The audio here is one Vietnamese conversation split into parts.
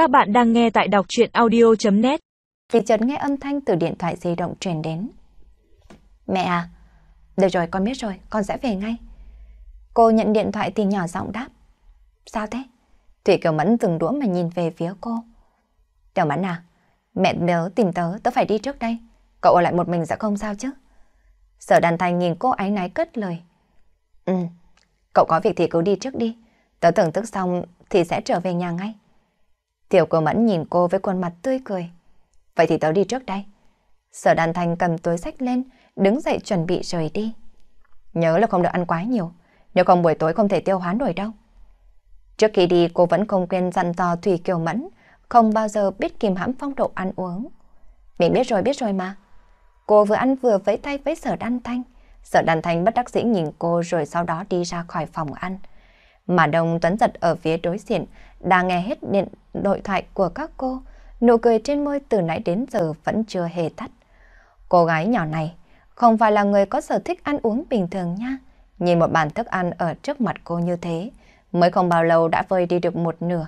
Các bạn đang nghe tại đọc chuyện audio.net Thì chợt nghe âm thanh từ điện thoại di động truyền đến. Mẹ à, được rồi con biết rồi, con sẽ về ngay. Cô nhận điện thoại thì nhỏ giọng đáp. Sao thế? Thủy Kiều Mẫn từng đũa mà nhìn về phía cô. Tiểu Mẫn à, mẹ nhớ tìm tớ, tớ phải đi trước đây. Cậu ở lại một mình sẽ không sao chứ? Sở đàn thành nhìn cô ái náy cất lời. Ừ, cậu có việc thì cứ đi trước đi. Tớ thưởng thức xong thì sẽ trở về nhà ngay. Tiểu cô Mẫn nhìn cô với khuôn mặt tươi cười. Vậy thì tớ đi trước đây. Sở đàn Thanh cầm túi sách lên, đứng dậy chuẩn bị rời đi. Nhớ là không được ăn quá nhiều, nếu không buổi tối không thể tiêu hóa nổi đâu. Trước khi đi cô vẫn không quên dặn dò Thủy Kiều Mẫn, không bao giờ biết kìm hãm phong độ ăn uống. Mình biết rồi biết rồi mà. Cô vừa ăn vừa vẫy tay với sở đan thanh. Sở đan thanh bất đắc dĩ nhìn cô rồi sau đó đi ra khỏi phòng ăn. Mà đồng Tuấn Giật ở phía đối diện đang nghe hết điện nội thoại của các cô. Nụ cười trên môi từ nãy đến giờ vẫn chưa hề tắt. Cô gái nhỏ này không phải là người có sở thích ăn uống bình thường nha. Nhìn một bàn thức ăn ở trước mặt cô như thế, mới không bao lâu đã vơi đi được một nửa.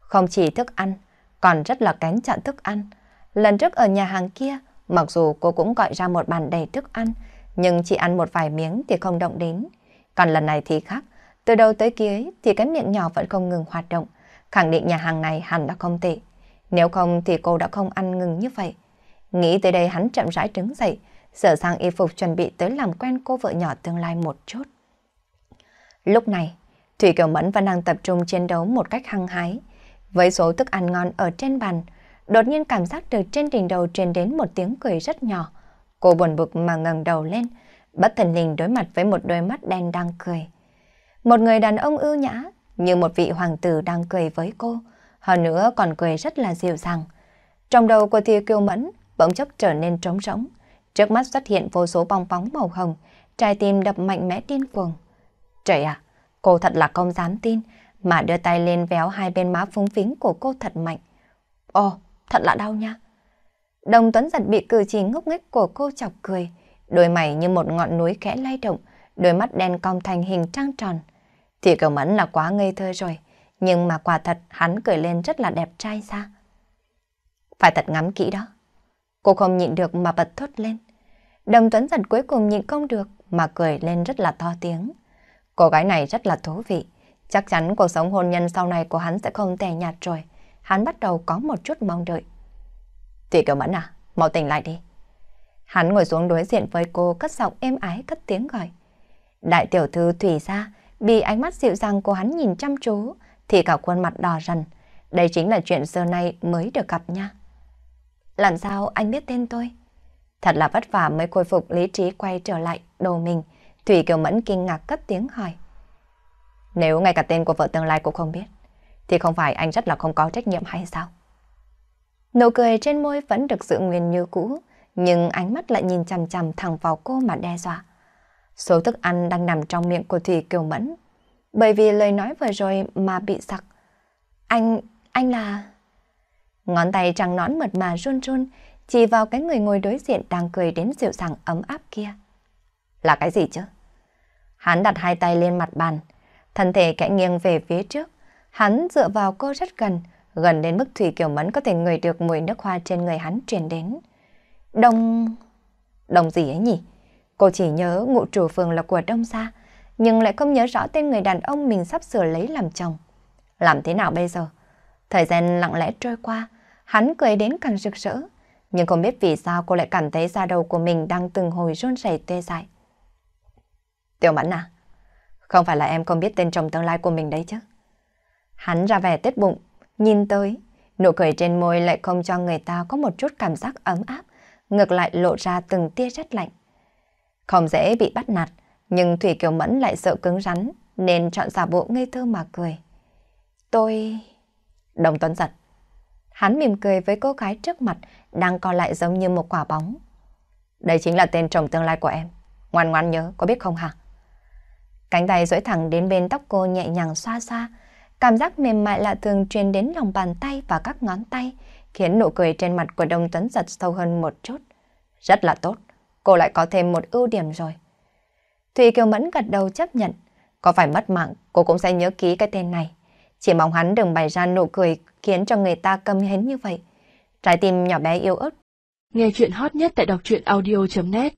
Không chỉ thức ăn, còn rất là kén chọn thức ăn. Lần trước ở nhà hàng kia, mặc dù cô cũng gọi ra một bàn đầy thức ăn, nhưng chỉ ăn một vài miếng thì không động đến. Còn lần này thì khác, từ đầu tới cuối thì cái miệng nhỏ vẫn không ngừng hoạt động, khẳng định nhà hàng này hẳn đã không tệ. Nếu không thì cô đã không ăn ngừng như vậy. Nghĩ tới đây hắn chậm rãi đứng dậy, sửa sang y phục chuẩn bị tới làm quen cô vợ nhỏ tương lai một chút. Lúc này, Thủy Kiều Mẫn vẫn đang tập trung chiến đấu một cách hăng hái. Với số thức ăn ngon ở trên bàn, đột nhiên cảm giác từ trên đỉnh đầu truyền đến một tiếng cười rất nhỏ. Cô buồn bực mà ngẩng đầu lên, bất thần lình đối mặt với một đôi mắt đen đang cười. Một người đàn ông ưu nhã, như một vị hoàng tử đang cười với cô, hơn nữa còn cười rất là dịu dàng. Trong đầu của Thủy Kiều Mẫn bỗng chốc trở nên trống rỗng. Trước mắt xuất hiện vô số bong bóng màu hồng, trái tim đập mạnh mẽ điên cuồng. Trời ạ, cô thật là không dám tin, mà đưa tay lên véo hai bên má phúng phính của cô thật mạnh. Ồ, thật là đau nha. Đồng Tuấn giật bị cử chỉ ngốc nghếch của cô chọc cười, đôi mày như một ngọn núi khẽ lay động, đôi mắt đen cong thành hình trăng tròn. Thì cầu mẫn là quá ngây thơ rồi, nhưng mà quả thật hắn cười lên rất là đẹp trai ra. Phải thật ngắm kỹ đó. Cô không nhịn được mà bật thốt lên. Đồng Tuấn giật cuối cùng nhịn không được mà cười lên rất là to tiếng. Cô gái này rất là thú vị. Chắc chắn cuộc sống hôn nhân sau này của hắn sẽ không tẻ nhạt rồi. Hắn bắt đầu có một chút mong đợi. Thủy Kiều Mẫn à, mau tỉnh lại đi. Hắn ngồi xuống đối diện với cô cất giọng êm ái cất tiếng gọi. Đại tiểu thư Thủy ra, bị ánh mắt dịu dàng của hắn nhìn chăm chú, thì cả khuôn mặt đỏ rần. Đây chính là chuyện giờ này mới được gặp nha. Làm sao anh biết tên tôi? Thật là vất vả mới khôi phục lý trí quay trở lại đầu mình. Thủy Kiều Mẫn kinh ngạc cất tiếng hỏi. Nếu ngay cả tên của vợ tương lai cũng không biết, thì không phải anh rất là không có trách nhiệm hay sao? Nụ cười trên môi vẫn được giữ nguyên như cũ, nhưng ánh mắt lại nhìn chằm chằm thẳng vào cô mà đe dọa. Số thức ăn đang nằm trong miệng của Thủy Kiều Mẫn, bởi vì lời nói vừa rồi mà bị sặc. Anh, anh là... Ngón tay trắng nõn mượt mà run run, chỉ vào cái người ngồi đối diện đang cười đến dịu dàng ấm áp kia. Là cái gì chứ? Hắn đặt hai tay lên mặt bàn, thân thể kẽ nghiêng về phía trước. Hắn dựa vào cô rất gần, gần đến mức Thủy Kiều Mẫn có thể ngửi được mùi nước hoa trên người hắn truyền đến. Đông... Đông gì ấy nhỉ? Cô chỉ nhớ ngụ chủ phường là của Đông Gia, nhưng lại không nhớ rõ tên người đàn ông mình sắp sửa lấy làm chồng. Làm thế nào bây giờ? Thời gian lặng lẽ trôi qua, hắn cười đến càng rực rỡ, nhưng không biết vì sao cô lại cảm thấy da đầu của mình đang từng hồi run rẩy tê dại. Tiểu Mẫn à, không phải là em không biết tên chồng tương lai của mình đấy chứ. Hắn ra vẻ tết bụng, nhìn tới, nụ cười trên môi lại không cho người ta có một chút cảm giác ấm áp, ngược lại lộ ra từng tia rất lạnh. Không dễ bị bắt nạt, nhưng Thủy Kiều Mẫn lại sợ cứng rắn, nên chọn giả bộ ngây thơ mà cười. Tôi... Đồng Tuấn giật. Hắn mỉm cười với cô gái trước mặt, đang co lại giống như một quả bóng. Đây chính là tên chồng tương lai của em. Ngoan ngoan nhớ, có biết không hả? Cánh tay duỗi thẳng đến bên tóc cô nhẹ nhàng xoa xoa, cảm giác mềm mại lạ thường truyền đến lòng bàn tay và các ngón tay, khiến nụ cười trên mặt của Đông Tuấn giật sâu hơn một chút. Rất là tốt, cô lại có thêm một ưu điểm rồi. Thùy Kiều Mẫn gật đầu chấp nhận, có phải mất mạng cô cũng sẽ nhớ ký cái tên này. Chỉ mong hắn đừng bày ra nụ cười khiến cho người ta câm hến như vậy. Trái tim nhỏ bé yêu ớt. Nghe chuyện hot nhất tại đọc truyện audio.net